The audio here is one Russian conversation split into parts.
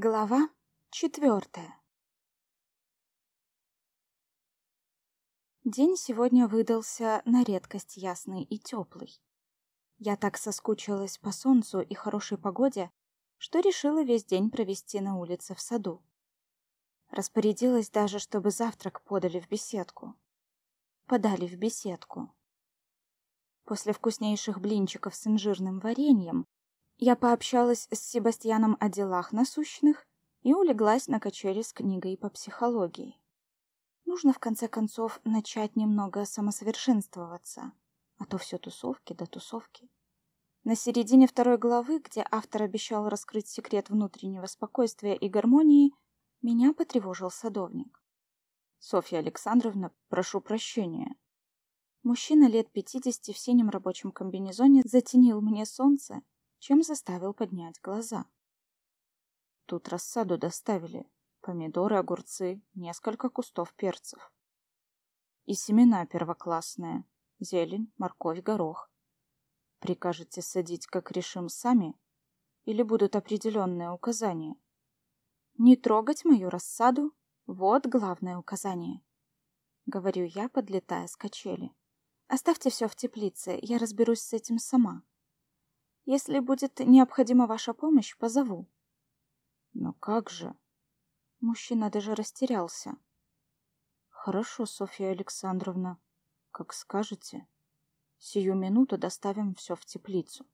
Глава четвертая День сегодня выдался на редкость ясный и теплый. Я так соскучилась по солнцу и хорошей погоде, что решила весь день провести на улице в саду. Распорядилась даже, чтобы завтрак подали в беседку. Подали в беседку. После вкуснейших блинчиков с инжирным вареньем я пообщалась с Себастьяном о делах насущных и улеглась на качели с книгой по психологии. Нужно, в конце концов, начать немного самосовершенствоваться, а то все тусовки да тусовки. На середине второй главы, где автор обещал раскрыть секрет внутреннего спокойствия и гармонии, меня потревожил садовник. «Софья Александровна, прошу прощения». Мужчина лет пятидесяти в синем рабочем комбинезоне затенил мне солнце чем заставил поднять глаза. Тут рассаду доставили. Помидоры, огурцы, несколько кустов перцев. И семена первоклассные. Зелень, морковь, горох. Прикажете садить, как решим сами? Или будут определенные указания? Не трогать мою рассаду — вот главное указание. Говорю я, подлетая с качели. Оставьте все в теплице, я разберусь с этим сама. Если будет необходима ваша помощь, позову. Но как же? Мужчина даже растерялся. Хорошо, Софья Александровна, как скажете. Сию минуту доставим все в теплицу.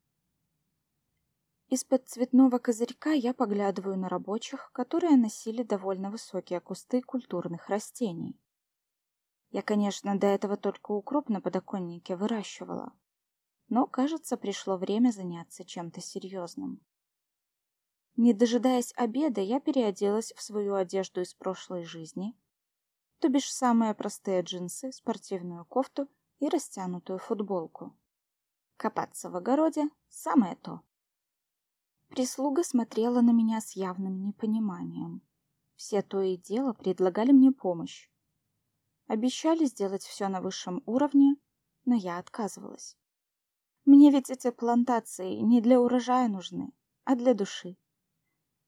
Из-под цветного козырька я поглядываю на рабочих, которые носили довольно высокие кусты культурных растений. Я, конечно, до этого только укроп на подоконнике выращивала, но, кажется, пришло время заняться чем-то серьезным. Не дожидаясь обеда, я переоделась в свою одежду из прошлой жизни, то бишь самые простые джинсы, спортивную кофту и растянутую футболку. Копаться в огороде – самое то. Прислуга смотрела на меня с явным непониманием. Все то и дело предлагали мне помощь. Обещали сделать все на высшем уровне, но я отказывалась. Мне ведь эти плантации не для урожая нужны, а для души.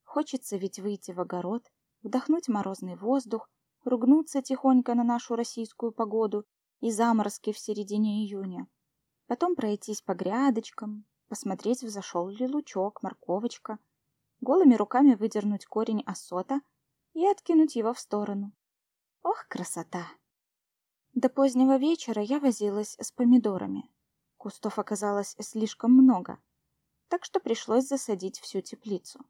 Хочется ведь выйти в огород, вдохнуть морозный воздух, ругнуться тихонько на нашу российскую погоду и заморозки в середине июня. Потом пройтись по грядочкам, посмотреть, взошел ли лучок, морковочка, голыми руками выдернуть корень осота и откинуть его в сторону. Ох, красота! До позднего вечера я возилась с помидорами. Кустов оказалось слишком много, так что пришлось засадить всю теплицу.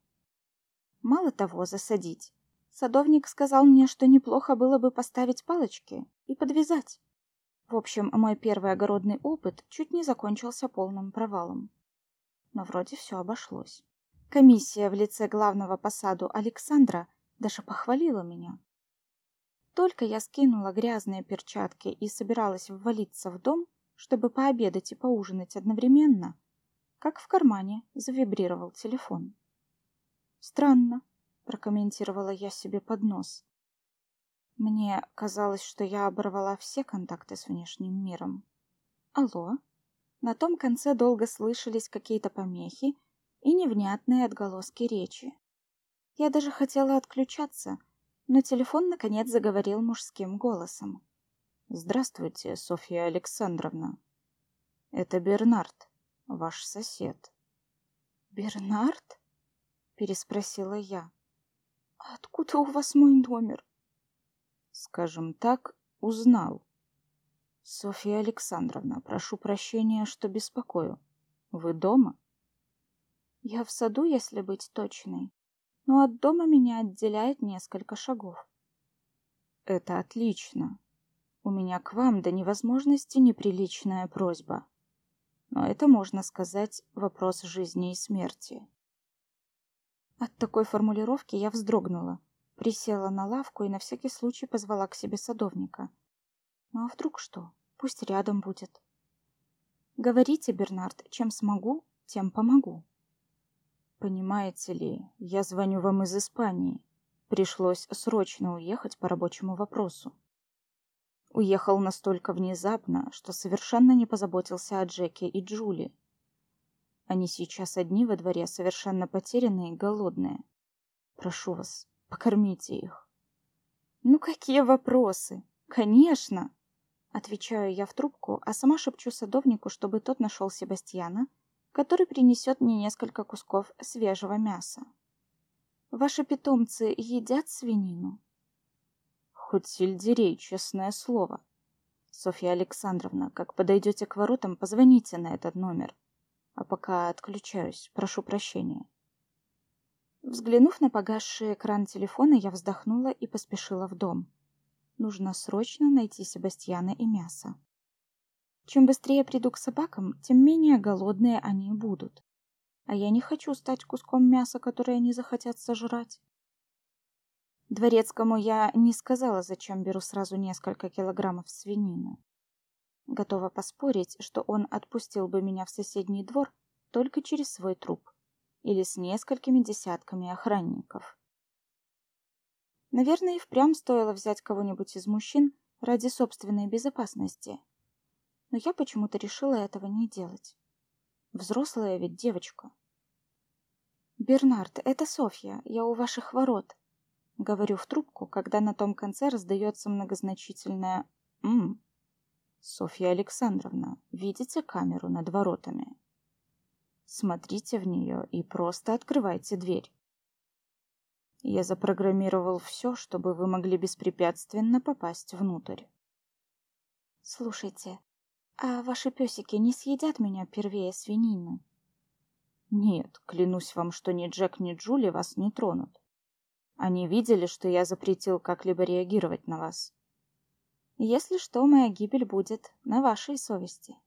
Мало того, засадить. Садовник сказал мне, что неплохо было бы поставить палочки и подвязать. В общем, мой первый огородный опыт чуть не закончился полным провалом. Но вроде все обошлось. Комиссия в лице главного посаду Александра даже похвалила меня. Только я скинула грязные перчатки и собиралась ввалиться в дом, чтобы пообедать и поужинать одновременно, как в кармане завибрировал телефон. «Странно», — прокомментировала я себе под нос. Мне казалось, что я оборвала все контакты с внешним миром. «Алло?» На том конце долго слышались какие-то помехи и невнятные отголоски речи. Я даже хотела отключаться, но телефон наконец заговорил мужским голосом. Здравствуйте, Софья Александровна. Это Бернард, ваш сосед. Бернард? Переспросила я. Откуда у вас мой номер? Скажем так, узнал. Софья Александровна, прошу прощения, что беспокою. Вы дома? Я в саду, если быть точной, но от дома меня отделяет несколько шагов. Это отлично. У меня к вам до невозможности неприличная просьба. Но это, можно сказать, вопрос жизни и смерти. От такой формулировки я вздрогнула, присела на лавку и на всякий случай позвала к себе садовника. Ну а вдруг что? Пусть рядом будет. Говорите, Бернард, чем смогу, тем помогу. Понимаете ли, я звоню вам из Испании. Пришлось срочно уехать по рабочему вопросу. Уехал настолько внезапно, что совершенно не позаботился о Джеке и Джули. Они сейчас одни во дворе, совершенно потерянные и голодные. Прошу вас, покормите их. Ну какие вопросы? Конечно! Отвечаю я в трубку, а сама шепчу садовнику, чтобы тот нашел Себастьяна, который принесет мне несколько кусков свежего мяса. Ваши питомцы едят свинину? Хоть сельдерей, честное слово. Софья Александровна, как подойдете к воротам, позвоните на этот номер. А пока отключаюсь, прошу прощения. Взглянув на погасший экран телефона, я вздохнула и поспешила в дом. Нужно срочно найти Себастьяна и мясо. Чем быстрее приду к собакам, тем менее голодные они будут. А я не хочу стать куском мяса, которое они захотят сожрать. Дворецкому я не сказала, зачем беру сразу несколько килограммов свинины. Готова поспорить, что он отпустил бы меня в соседний двор только через свой труп или с несколькими десятками охранников. Наверное, и впрямь стоило взять кого-нибудь из мужчин ради собственной безопасности. Но я почему-то решила этого не делать. Взрослая ведь девочка. «Бернард, это Софья, я у ваших ворот», — говорю в трубку, когда на том конце раздается многозначительное «М». «Софья Александровна, видите камеру над воротами?» Смотрите в нее и просто открывайте дверь. Я запрограммировал все, чтобы вы могли беспрепятственно попасть внутрь. Слушайте, а ваши песики не съедят меня первее свинины? Нет, клянусь вам, что ни Джек, ни Джули вас не тронут. Они видели, что я запретил как-либо реагировать на вас. Если что, моя гибель будет на вашей совести.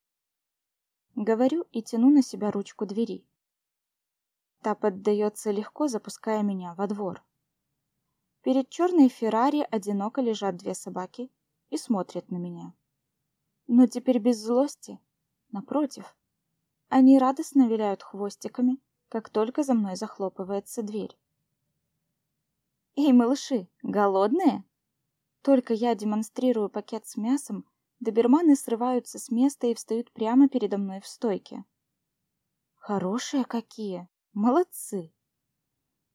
Говорю и тяну на себя ручку двери. Та поддается легко, запуская меня во двор. Перед черной Феррари одиноко лежат две собаки и смотрят на меня. Но теперь без злости. Напротив, они радостно виляют хвостиками, как только за мной захлопывается дверь. «Эй, малыши, голодные?» Только я демонстрирую пакет с мясом, Доберманы срываются с места и встают прямо передо мной в стойке. Хорошие какие! Молодцы!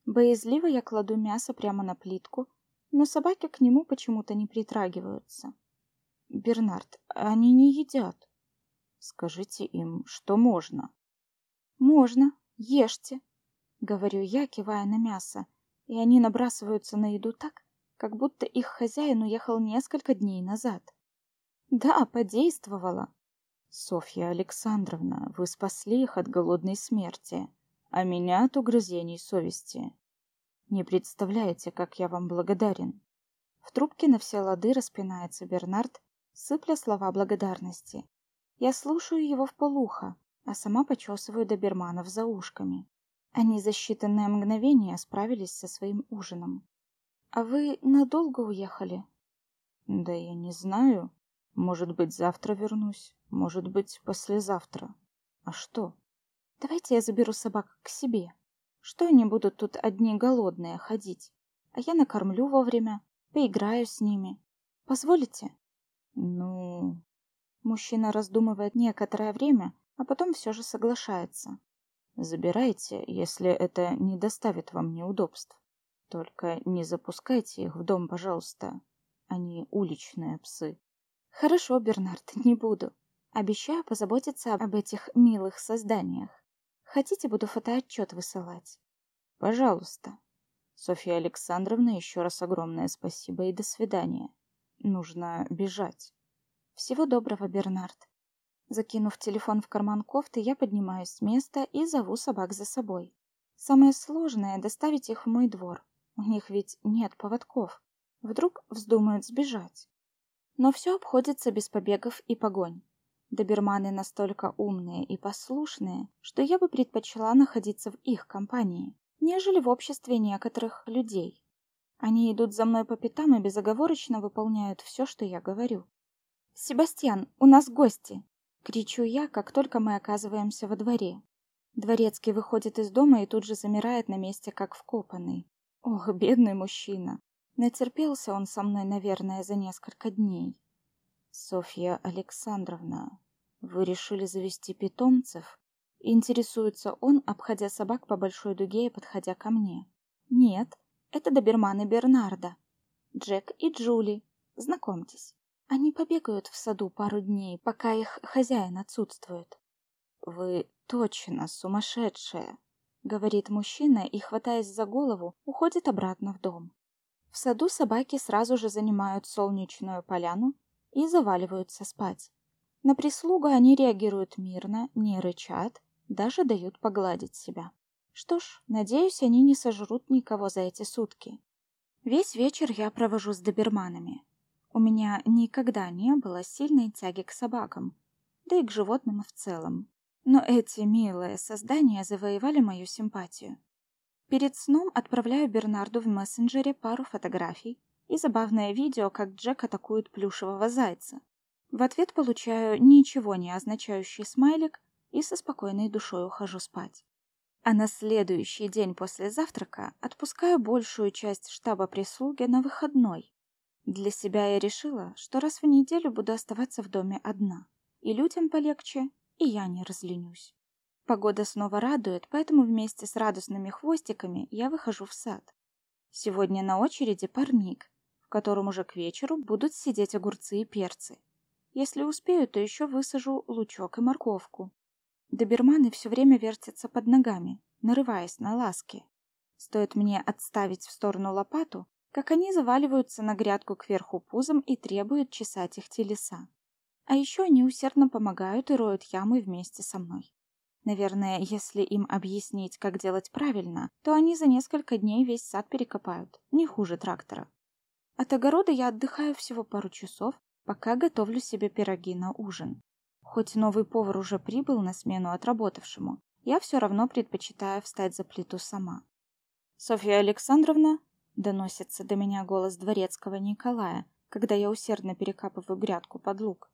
Боязливо я кладу мясо прямо на плитку, но собаки к нему почему-то не притрагиваются. Бернард, они не едят. Скажите им, что можно. Можно, ешьте, говорю я, кивая на мясо, и они набрасываются на еду так, как будто их хозяин уехал несколько дней назад. Да, подействовало. Софья Александровна, вы спасли их от голодной смерти, а меня от угрызений совести. Не представляете, как я вам благодарен. В трубке на все лады распинается Бернард, сыпля слова благодарности. Я слушаю его в полухо, а сама почесываю доберманов за ушками. Они за считанное мгновение справились со своим ужином. «А вы надолго уехали?» «Да я не знаю. Может быть, завтра вернусь, может быть, послезавтра. А что? Давайте я заберу собак к себе. Что они будут тут одни голодные ходить? А я накормлю вовремя, поиграю с ними. Позволите? Ну... Мужчина раздумывает некоторое время, а потом все же соглашается. Забирайте, если это не доставит вам неудобств. Только не запускайте их в дом, пожалуйста. Они уличные псы. Хорошо, Бернард, не буду. Обещаю позаботиться об этих милых созданиях. Хотите, буду фотоотчет высылать? Пожалуйста. Софья Александровна, еще раз огромное спасибо и до свидания. Нужно бежать. Всего доброго, Бернард. Закинув телефон в карман кофты, я поднимаюсь с места и зову собак за собой. Самое сложное — доставить их в мой двор. У них ведь нет поводков. Вдруг вздумают сбежать. Но все обходится без побегов и погонь. Доберманы настолько умные и послушные, что я бы предпочла находиться в их компании, нежели в обществе некоторых людей. Они идут за мной по пятам и безоговорочно выполняют все, что я говорю. «Себастьян, у нас гости!» — кричу я, как только мы оказываемся во дворе. Дворецкий выходит из дома и тут же замирает на месте, как вкопанный. Ох, бедный мужчина. Натерпелся он со мной, наверное, за несколько дней. Софья Александровна, вы решили завести питомцев? Интересуется он, обходя собак по большой дуге и подходя ко мне. Нет, Это доберманы Бернарда. Джек и Джули. Знакомьтесь. Они побегают в саду пару дней, пока их хозяин отсутствует. Вы точно сумасшедшая, говорит мужчина и, хватаясь за голову, уходит обратно в дом. В саду собаки сразу же занимают солнечную поляну и заваливаются спать. На прислугу они реагируют мирно, не рычат, даже дают погладить себя. Что ж, надеюсь, они не сожрут никого за эти сутки. Весь вечер я провожу с доберманами. У меня никогда не было сильной тяги к собакам, да и к животным в целом. Но эти милые создания завоевали мою симпатию. Перед сном отправляю Бернарду в мессенджере пару фотографий и забавное видео, как Джек атакует плюшевого зайца. В ответ получаю ничего не означающий смайлик и со спокойной душой ухожу спать. А на следующий день после завтрака отпускаю большую часть штаба прислуги на выходной. Для себя я решила, что раз в неделю буду оставаться в доме одна. И людям полегче, и я не разленюсь. Погода снова радует, поэтому вместе с радостными хвостиками я выхожу в сад. Сегодня на очереди парник, в котором уже к вечеру будут сидеть огурцы и перцы. Если успею, то еще высажу лучок и морковку. Доберманы все время вертятся под ногами, нарываясь на ласки. Стоит мне отставить в сторону лопату, как они заваливаются на грядку кверху пузом и требуют чесать их телеса. А еще они усердно помогают и роют ямы вместе со мной. Наверное, если им объяснить, как делать правильно, то они за несколько дней весь сад перекопают, не хуже трактора. От огорода я отдыхаю всего пару часов, пока готовлю себе пироги на ужин. Хоть новый повар уже прибыл на смену отработавшему, я все равно предпочитаю встать за плиту сама. «Софья Александровна?» — доносится до меня голос дворецкого Николая, когда я усердно перекапываю грядку под лук.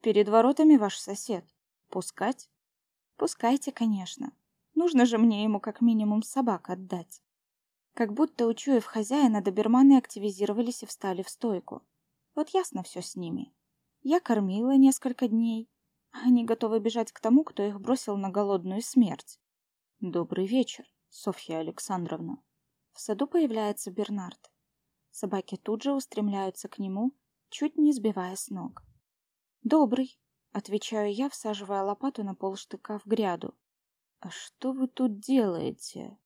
«Перед воротами ваш сосед. Пускать?» Пускайте, конечно. Нужно же мне ему как минимум собак отдать. Как будто, учуяв хозяина, доберманы активизировались и встали в стойку. Вот ясно все с ними. Я кормила несколько дней, они готовы бежать к тому, кто их бросил на голодную смерть. Добрый вечер, Софья Александровна. В саду появляется Бернард. Собаки тут же устремляются к нему, чуть не сбивая с ног. Добрый, Отвечаю я, всаживая лопату на полштыка в гряду. «А что вы тут делаете?»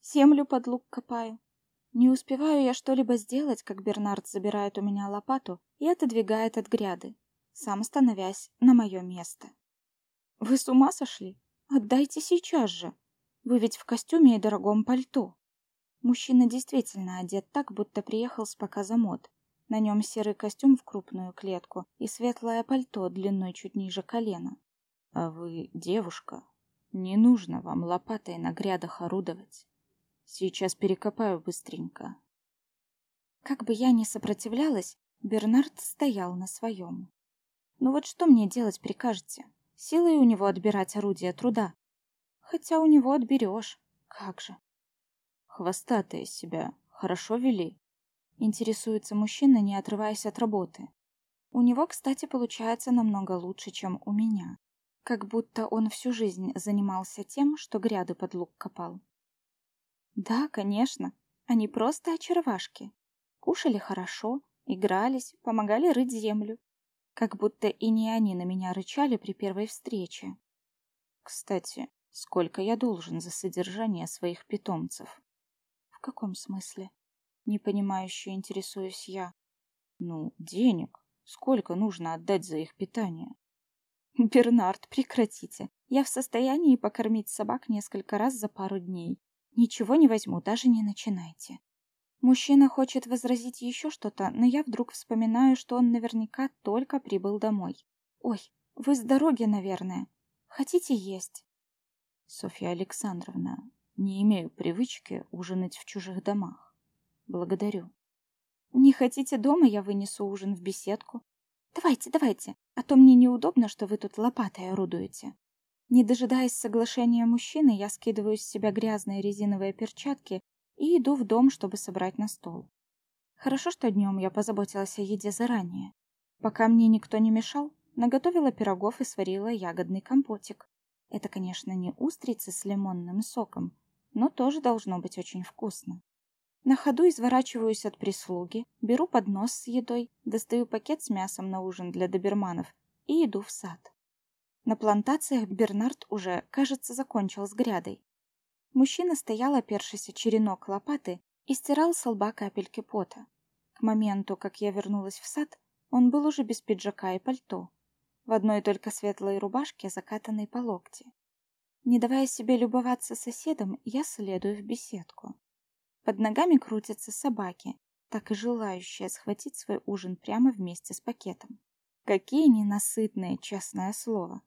«Землю под лук копаю». Не успеваю я что-либо сделать, как Бернард забирает у меня лопату и отодвигает от гряды, сам становясь на мое место. «Вы с ума сошли? Отдайте сейчас же! Вы ведь в костюме и дорогом пальто!» Мужчина действительно одет так, будто приехал с показа мод. На нем серый костюм в крупную клетку и светлое пальто длиной чуть ниже колена. А вы девушка. Не нужно вам лопатой на грядах орудовать. Сейчас перекопаю быстренько. Как бы я ни сопротивлялась, Бернард стоял на своем. Ну вот что мне делать прикажете? Силой у него отбирать орудие труда. Хотя у него отберешь. Как же. Хвостатая себя хорошо вели. Интересуется мужчина, не отрываясь от работы. У него, кстати, получается намного лучше, чем у меня. Как будто он всю жизнь занимался тем, что гряды под лук копал. Да, конечно, они просто очаровашки. Кушали хорошо, игрались, помогали рыть землю. Как будто и не они на меня рычали при первой встрече. Кстати, сколько я должен за содержание своих питомцев? Каком смысле? Непонимающе интересуюсь я. Ну, денег. Сколько нужно отдать за их питание? Бернард, прекратите. Я в состоянии покормить собак несколько раз за пару дней. Ничего не возьму, даже не начинайте. Мужчина хочет возразить еще что-то, но я вдруг вспоминаю, что он наверняка только прибыл домой. Ой, вы с дороги, наверное. Хотите есть? Софья Александровна, не имею привычки ужинать в чужих домах. Благодарю. Не хотите дома, я вынесу ужин в беседку. Давайте, давайте, а то мне неудобно, что вы тут лопатой орудуете. Не дожидаясь соглашения мужчины, я скидываю с себя грязные резиновые перчатки и иду в дом, чтобы собрать на стол. Хорошо, что днем я позаботилась о еде заранее. Пока мне никто не мешал, наготовила пирогов и сварила ягодный компотик. Это, конечно, не устрицы с лимонным соком, но тоже должно быть очень вкусно. На ходу изворачиваюсь от прислуги, беру поднос с едой, достаю пакет с мясом на ужин для доберманов и иду в сад. На плантациях Бернард уже, кажется, закончил с грядой. Мужчина стоял, опершись о черенок лопаты, и стирал с лба капельки пота. К моменту, как я вернулась в сад, он был уже без пиджака и пальто, в одной только светлой рубашке, закатанной по локти. Не давая себе любоваться соседом, я следую в беседку. Под ногами крутятся собаки, так и желающие схватить свой ужин прямо вместе с пакетом. Какие ненасытные, честное слово.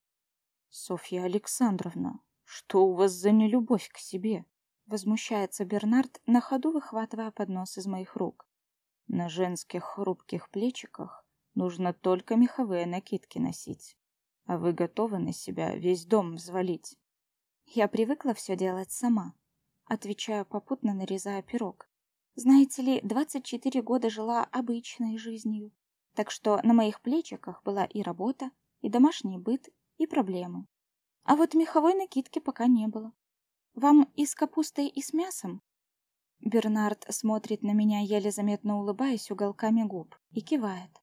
Софья Александровна, что у вас за нелюбовь к себе? Возмущается Бернард, на ходу выхватывая поднос из моих рук. На женских хрупких плечиках нужно только меховые накидки носить. А вы готовы на себя весь дом взвалить. Я привыкла все делать сама. Отвечаю, попутно нарезая пирог. Знаете ли, 24 года жила обычной жизнью. Так что на моих плечиках была и работа, и домашний быт, и проблемы. А вот меховой накидки пока не было. Вам и с капустой, и с мясом? Бернард смотрит на меня, еле заметно улыбаясь уголками губ, и кивает.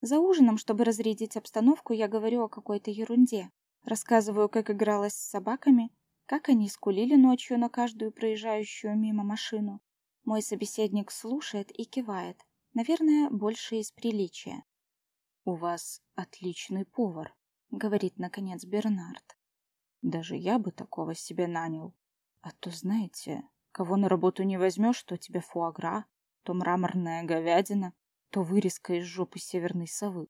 За ужином, чтобы разрядить обстановку, я говорю о какой-то ерунде. Рассказываю, как игралась с собаками, как они скулили ночью на каждую проезжающую мимо машину. Мой собеседник слушает и кивает, наверное, больше из приличия. «У вас отличный повар», — говорит, наконец, Бернард. «Даже я бы такого себе нанял. А то, знаете, кого на работу не возьмешь, то тебе фуагра, то мраморная говядина, то вырезка из жопы северной совы.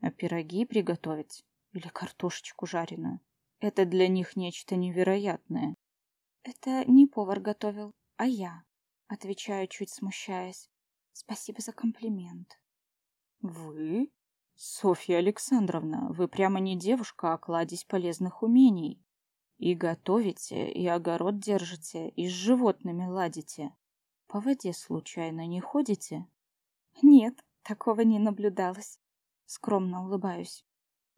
А пироги приготовить или картошечку жареную — это для них нечто невероятное. «Это не повар готовил, а я», — отвечаю, чуть смущаясь. «Спасибо за комплимент». «Вы?» «Софья Александровна, вы прямо не девушка, а кладезь полезных умений. И готовите, и огород держите, и с животными ладите. По воде случайно не ходите?» «Нет, такого не наблюдалось». Скромно улыбаюсь.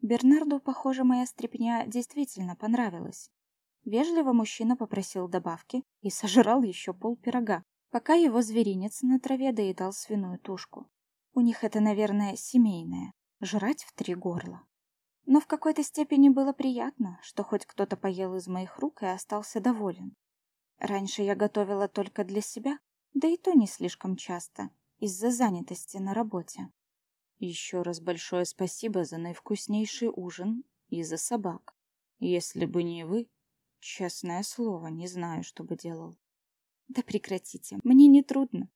Бернарду, похоже, моя стряпня действительно понравилась. Вежливо мужчина попросил добавки и сожрал еще пол пирога, пока его зверинец на траве доедал свиную тушку. У них это, наверное, семейное жрать в три горла. Но в какой-то степени было приятно, что хоть кто-то поел из моих рук и остался доволен. Раньше я готовила только для себя, да и то не слишком часто, из-за занятости на работе. Еще раз большое спасибо за наивкуснейший ужин и за собак. Если бы не вы, честное слово, не знаю, что бы делал. Да прекратите, мне не трудно.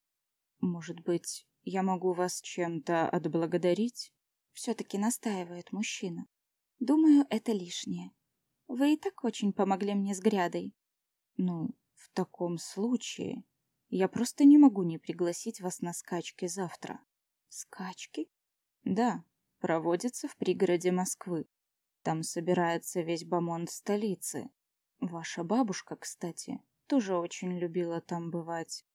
Может быть, я могу вас чем-то отблагодарить? Все-таки настаивает мужчина. Думаю, это лишнее. Вы и так очень помогли мне с грядой. Ну, в таком случае я просто не могу не пригласить вас на скачки завтра. Скачки? Да, проводится в пригороде Москвы. Там собирается весь бомонд столицы. Ваша бабушка, кстати, тоже очень любила там бывать.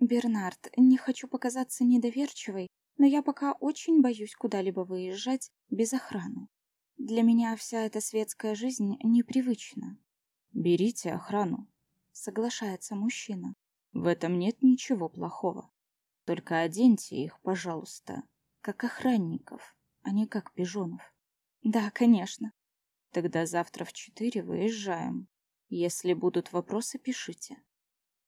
Бернард, не хочу показаться недоверчивой, но я пока очень боюсь куда-либо выезжать без охраны. Для меня вся эта светская жизнь непривычна. Берите охрану, соглашается мужчина. В этом нет ничего плохого. Только оденьте их, пожалуйста, как охранников, а не как пижонов. Да, конечно. Тогда завтра в четыре выезжаем. Если будут вопросы, пишите.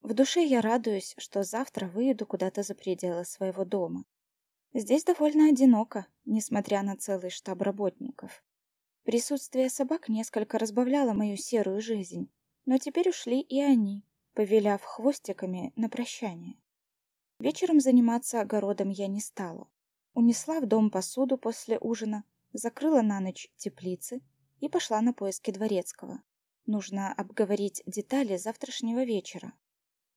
В душе я радуюсь, что завтра выеду куда-то за пределы своего дома. Здесь довольно одиноко, несмотря на целый штаб работников. Присутствие собак несколько разбавляло мою серую жизнь, но теперь ушли и они, повеляв хвостиками на прощание. Вечером заниматься огородом я не стала. Унесла в дом посуду после ужина, закрыла на ночь теплицы и пошла на поиски дворецкого. Нужно обговорить детали завтрашнего вечера.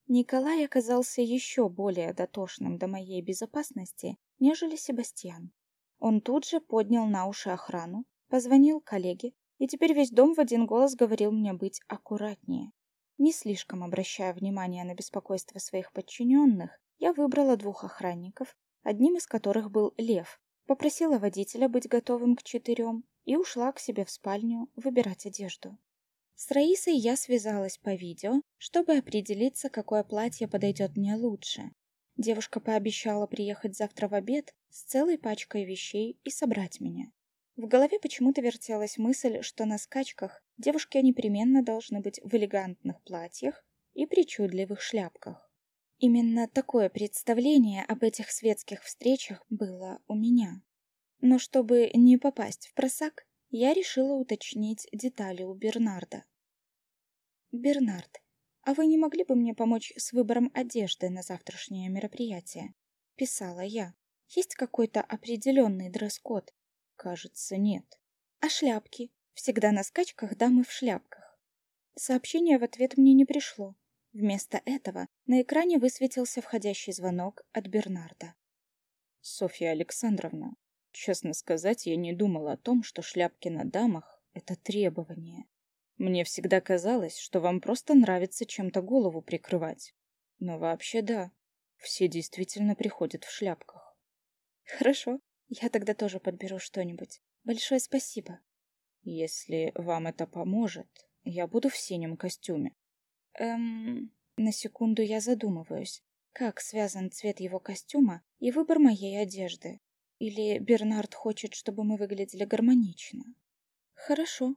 Николай оказался еще более дотошным до моей безопасности, нежели Себастьян. Он тут же поднял на уши охрану, позвонил коллеге, и теперь весь дом в один голос говорил мне быть аккуратнее. Не слишком обращая внимание на беспокойство своих подчиненных, я выбрала двух охранников, одним из которых был Лев, попросила водителя быть готовым к четырем и ушла к себе в спальню выбирать одежду. С Раисой я связалась по видео, чтобы определиться, какое платье подойдет мне лучше. Девушка пообещала приехать завтра в обед с целой пачкой вещей и собрать меня. В голове почему-то вертелась мысль, что на скачках девушки непременно должны быть в элегантных платьях и причудливых шляпках. Именно такое представление об этих светских встречах было у меня. Но чтобы не попасть в просак, я решила уточнить детали у Бернарда. «Бернард, а вы не могли бы мне помочь с выбором одежды на завтрашнее мероприятие?» — писала я. «Есть какой-то определенный дресс-код?» «Кажется, нет». «А шляпки? Всегда на скачках дамы в шляпках». Сообщение в ответ мне не пришло. Вместо этого на экране высветился входящий звонок от Бернарда. «Софья Александровна, Честно сказать, я не думала о том, что шляпки на дамах — это требование. Мне всегда казалось, что вам просто нравится чем-то голову прикрывать. Но вообще да, все действительно приходят в шляпках. Хорошо, я тогда тоже подберу что-нибудь. Большое спасибо. Если вам это поможет, я буду в синем костюме. Эм... На секунду я задумываюсь, как связан цвет его костюма и выбор моей одежды. Или Бернард хочет, чтобы мы выглядели гармонично? Хорошо.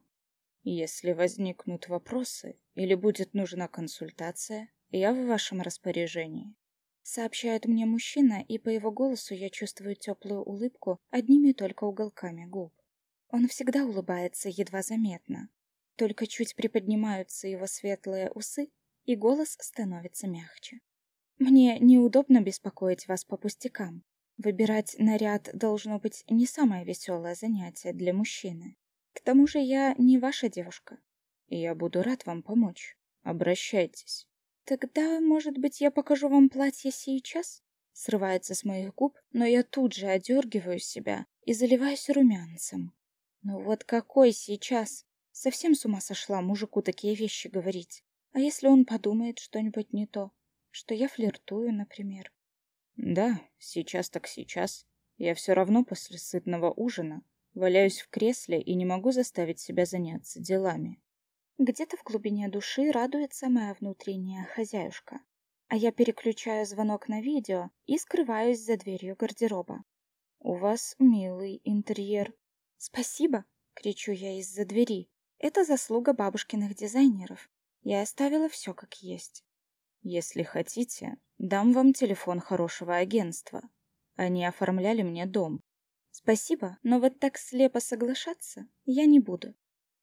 Если возникнут вопросы или будет нужна консультация, я в вашем распоряжении. Сообщает мне мужчина, и по его голосу я чувствую теплую улыбку одними только уголками губ. Он всегда улыбается едва заметно. Только чуть приподнимаются его светлые усы, и голос становится мягче. Мне неудобно беспокоить вас по пустякам. Выбирать наряд должно быть не самое веселое занятие для мужчины. К тому же я не ваша девушка. Я буду рад вам помочь. Обращайтесь. Тогда, может быть, я покажу вам платье сейчас? Срывается с моих губ, но я тут же одергиваю себя и заливаюсь румянцем. Ну вот какой сейчас? Совсем с ума сошла мужику такие вещи говорить. А если он подумает что-нибудь не то? Что я флиртую, например? Да, сейчас так сейчас. Я все равно после сытного ужина валяюсь в кресле и не могу заставить себя заняться делами. Где-то в глубине души радуется моя внутренняя хозяюшка. А я переключаю звонок на видео и скрываюсь за дверью гардероба. «У вас милый интерьер». «Спасибо!» — кричу я из-за двери. «Это заслуга бабушкиных дизайнеров. Я оставила все как есть». «Если хотите, Дам вам телефон хорошего агентства. Они оформляли мне дом. Спасибо, но вот так слепо соглашаться я не буду.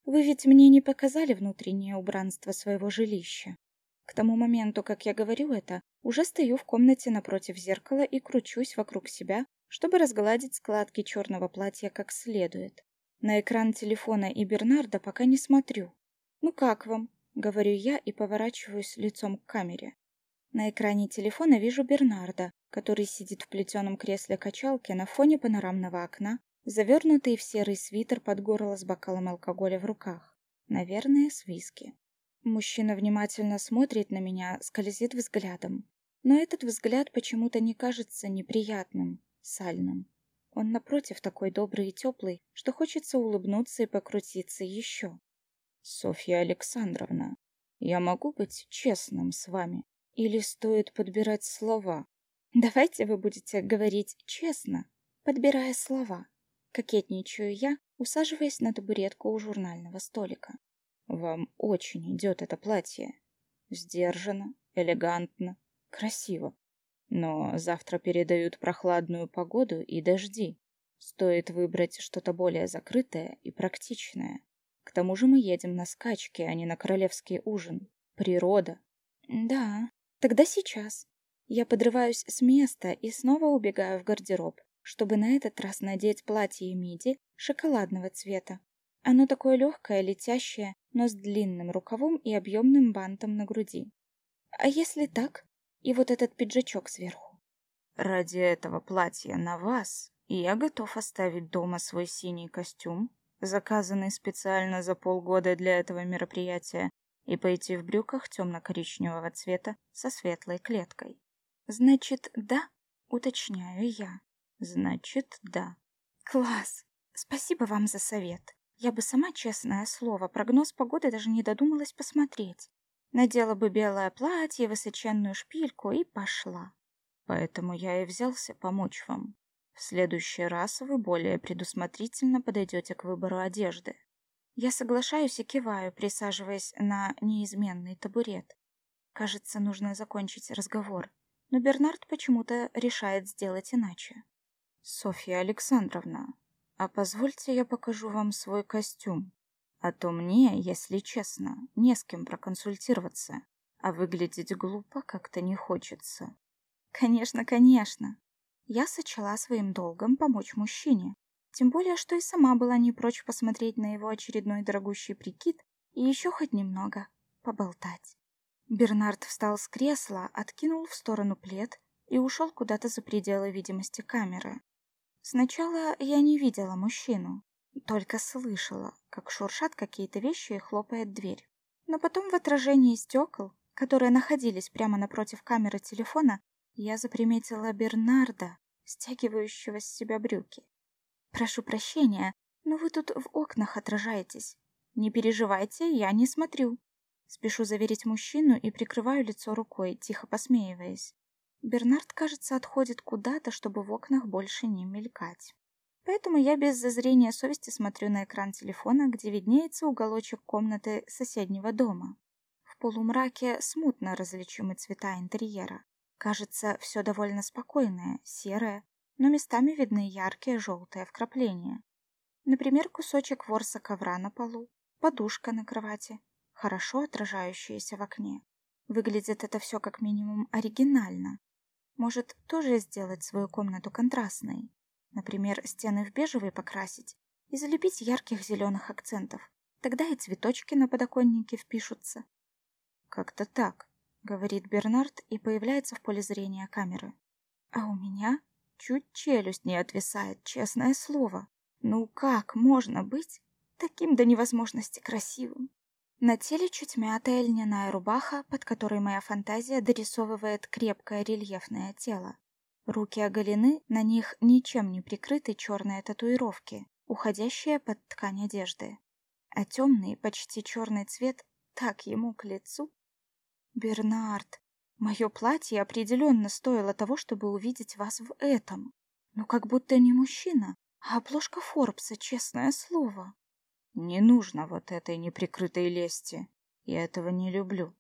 Вы ведь мне не показали внутреннее убранство своего жилища. К тому моменту, как я говорю это, уже стою в комнате напротив зеркала и кручусь вокруг себя, чтобы разгладить складки черного платья как следует. На экран телефона и Бернарда пока не смотрю. «Ну как вам?» — говорю я и поворачиваюсь лицом к камере. На экране телефона вижу Бернарда, который сидит в плетеном кресле качалки на фоне панорамного окна, завернутый в серый свитер под горло с бокалом алкоголя в руках. Наверное, с виски. Мужчина внимательно смотрит на меня, скользит взглядом. Но этот взгляд почему-то не кажется неприятным, сальным. Он, напротив, такой добрый и теплый, что хочется улыбнуться и покрутиться еще. «Софья Александровна, я могу быть честным с вами?» Или стоит подбирать слова? Давайте вы будете говорить честно, подбирая слова. Кокетничаю я, усаживаясь на табуретку у журнального столика. Вам очень идет это платье. Сдержанно, элегантно, красиво. Но завтра передают прохладную погоду и дожди. Стоит выбрать что-то более закрытое и практичное. К тому же мы едем на скачки, а не на королевский ужин. Природа. Да, Тогда сейчас. Я подрываюсь с места и снова убегаю в гардероб, чтобы на этот раз надеть платье миди шоколадного цвета. Оно такое легкое, летящее, но с длинным рукавом и объемным бантом на груди. А если так? И вот этот пиджачок сверху. Ради этого платья на вас я готов оставить дома свой синий костюм, заказанный специально за полгода для этого мероприятия, и пойти в брюках темно-коричневого цвета со светлой клеткой. Значит, да? Уточняю я. Значит, да. Класс! Спасибо вам за совет. Я бы сама, честное слово, прогноз погоды даже не додумалась посмотреть. Надела бы белое платье, высоченную шпильку и пошла. Поэтому я и взялся помочь вам. В следующий раз вы более предусмотрительно подойдете к выбору одежды. Я соглашаюсь и киваю, присаживаясь на неизменный табурет. Кажется, нужно закончить разговор, но Бернард почему-то решает сделать иначе. «Софья Александровна, а позвольте я покажу вам свой костюм. А то мне, если честно, не с кем проконсультироваться, а выглядеть глупо как-то не хочется». «Конечно, конечно!» Я сочла своим долгом помочь мужчине, тем более, что и сама была не прочь посмотреть на его очередной дорогущий прикид и еще хоть немного поболтать. Бернард встал с кресла, откинул в сторону плед и ушел куда-то за пределы видимости камеры. Сначала я не видела мужчину, только слышала, как шуршат какие-то вещи и хлопает дверь. Но потом в отражении стекол, которые находились прямо напротив камеры телефона, я заприметила Бернарда, стягивающего с себя брюки. Прошу прощения, но вы тут в окнах отражаетесь. Не переживайте, я не смотрю. Спешу заверить мужчину и прикрываю лицо рукой, тихо посмеиваясь. Бернард, кажется, отходит куда-то, чтобы в окнах больше не мелькать. Поэтому я без зазрения совести смотрю на экран телефона, где виднеется уголочек комнаты соседнего дома. В полумраке смутно различимы цвета интерьера. Кажется, все довольно спокойное, серое, но местами видны яркие желтые вкрапления. Например, кусочек ворса ковра на полу, подушка на кровати, хорошо отражающаяся в окне. Выглядит это все как минимум оригинально. Может, тоже сделать свою комнату контрастной? Например, стены в бежевый покрасить и залепить ярких зеленых акцентов. Тогда и цветочки на подоконнике впишутся. «Как-то так», — говорит Бернард и появляется в поле зрения камеры. А у меня Чуть челюсть не отвисает, честное слово. Ну как можно быть таким до невозможности красивым? На теле чуть мятая льняная рубаха, под которой моя фантазия дорисовывает крепкое рельефное тело. Руки оголены, на них ничем не прикрыты черные татуировки, уходящие под ткань одежды. А темный, почти черный цвет так ему к лицу. Бернард, Мое платье определенно стоило того, чтобы увидеть вас в этом. Но как будто не мужчина, а обложка Форбса, честное слово. Не нужно вот этой неприкрытой лести. Я этого не люблю.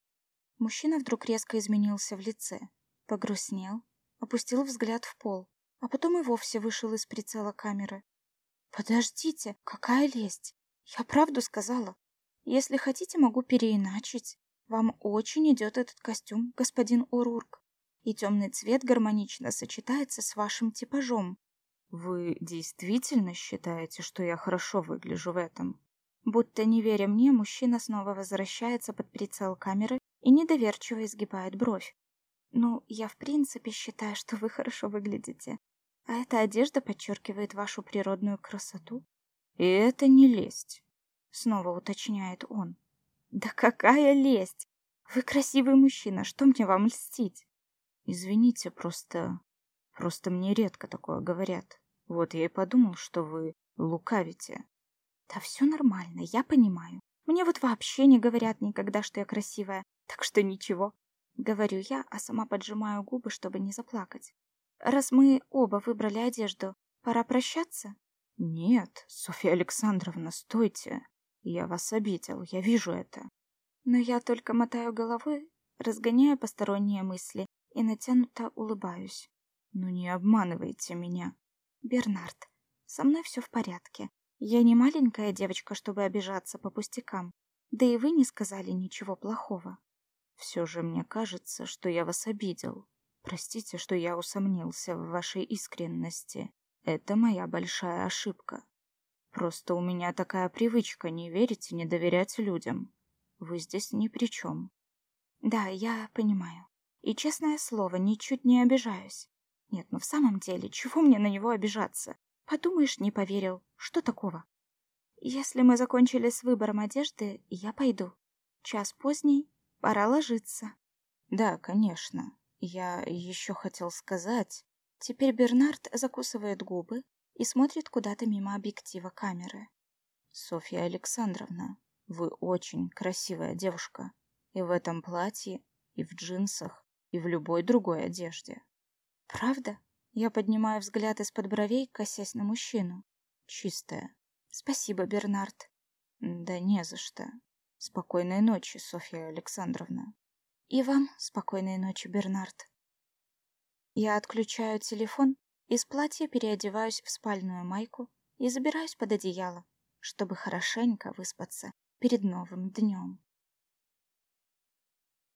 Мужчина вдруг резко изменился в лице. Погрустнел, опустил взгляд в пол, а потом и вовсе вышел из прицела камеры. «Подождите, какая лесть? Я правду сказала. Если хотите, могу переиначить. Вам очень идет этот костюм, господин Урурк, и темный цвет гармонично сочетается с вашим типажом. Вы действительно считаете, что я хорошо выгляжу в этом? Будто не веря мне, мужчина снова возвращается под прицел камеры и недоверчиво изгибает бровь. Ну, я в принципе считаю, что вы хорошо выглядите. А эта одежда подчеркивает вашу природную красоту. И это не лесть, снова уточняет он. Да какая лесть! Вы красивый мужчина, что мне вам льстить? Извините, просто... Просто мне редко такое говорят. Вот я и подумал, что вы лукавите. Да все нормально, я понимаю. Мне вот вообще не говорят никогда, что я красивая, так что ничего. Говорю я, а сама поджимаю губы, чтобы не заплакать. Раз мы оба выбрали одежду, пора прощаться? Нет, Софья Александровна, стойте. Я вас обидел, я вижу это. Но я только мотаю головой, разгоняя посторонние мысли и натянуто улыбаюсь. Ну не обманывайте меня. Бернард, со мной все в порядке. Я не маленькая девочка, чтобы обижаться по пустякам. Да и вы не сказали ничего плохого. Все же мне кажется, что я вас обидел. Простите, что я усомнился в вашей искренности. Это моя большая ошибка. Просто у меня такая привычка не верить и не доверять людям. Вы здесь ни при чем. Да, я понимаю. И, честное слово, ничуть не обижаюсь. Нет, ну в самом деле, чего мне на него обижаться? Подумаешь, не поверил. Что такого? Если мы закончили с выбором одежды, я пойду. Час поздний, пора ложиться. Да, конечно. Я еще хотел сказать... Теперь Бернард закусывает губы, и смотрит куда-то мимо объектива камеры. Софья Александровна, вы очень красивая девушка. И в этом платье, и в джинсах, и в любой другой одежде. Правда? Я поднимаю взгляд из-под бровей, косясь на мужчину. Чистая. Спасибо, Бернард. Да не за что. Спокойной ночи, Софья Александровна. И вам спокойной ночи, Бернард. Я отключаю телефон, из платья переодеваюсь в спальную майку и забираюсь под одеяло, чтобы хорошенько выспаться перед новым днем.